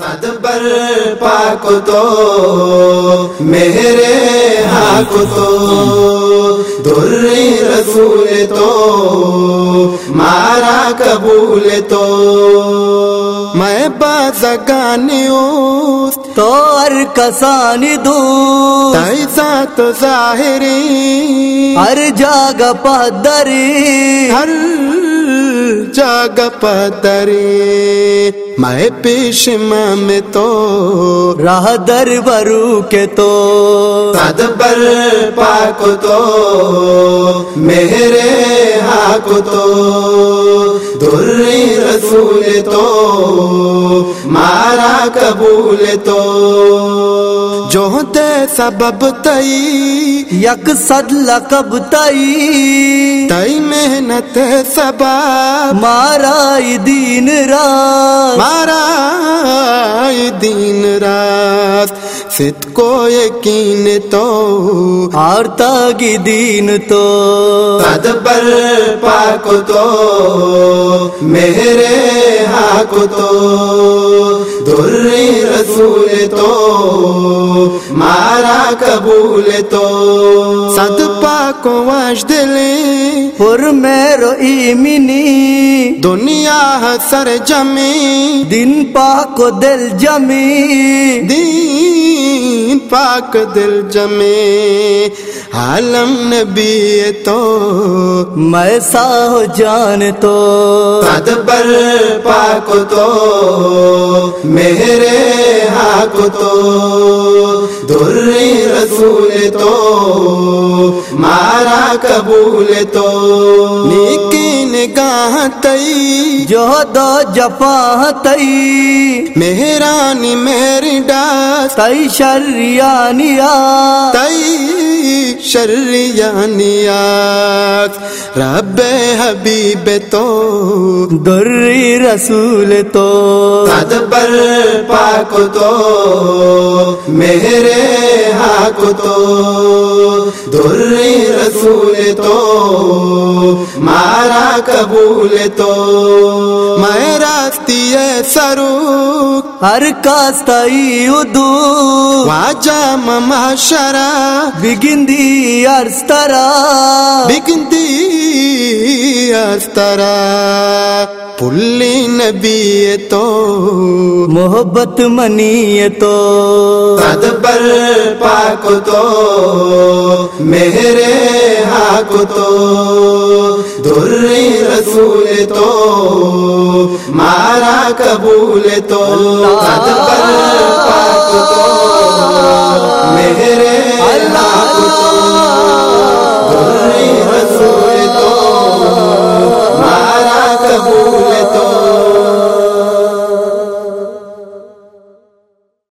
سد بر پاک تو میرے حق تو۔ در رسول تو مارا قبول تو۔ میں باز گانی تو ہر کسانی دو ذات ظاہری۔ ہر جاگ پدری ہر جاگ پدری میں پیش میں تو، راہ در برو کے تو۔ سد بر پاک تو میرے ہاک تو۔ در رسول تو مارا قبول تو جو دے سبب تئی یک صد لقب تئی تئی محنت سبب مارا دین رات مارا دین رات ست کو یقین تو اور تاگی دین تو۔ سد بر پاک تو میرے حق تو۔ در رسول تو، مارا قبول تو۔ سد پاک واش دلی پر میرو ایمنی دنیا سر جمی دن پاک دل جمی۔ دین پاک دل جمے۔ عالم نبی تو۔ میں ساہ جان تو۔ سد بر پاک تو۔ میرے حق تو۔ در رسول تو۔ مارا قبول تو۔ نیکی نگاہ تئی جو دو جفا تئی۔ مہرانی میری ڈاس تئی شریانیا تئی شریانیات رب حبیب تو۔ دری رسول تو۔ بر پاک تو۔ میرے حق تو۔ در رسول تو مارا قبول تو میں راستی سرو ہر کاستائی ادو واجا مما شرا بگندی ارسترا بگندی استرا پلی نبی تو محبت منی تو تد پر پاک تو میرے حاک تو دری رسول تو مارا قبول تو تد پر پاک تو میرے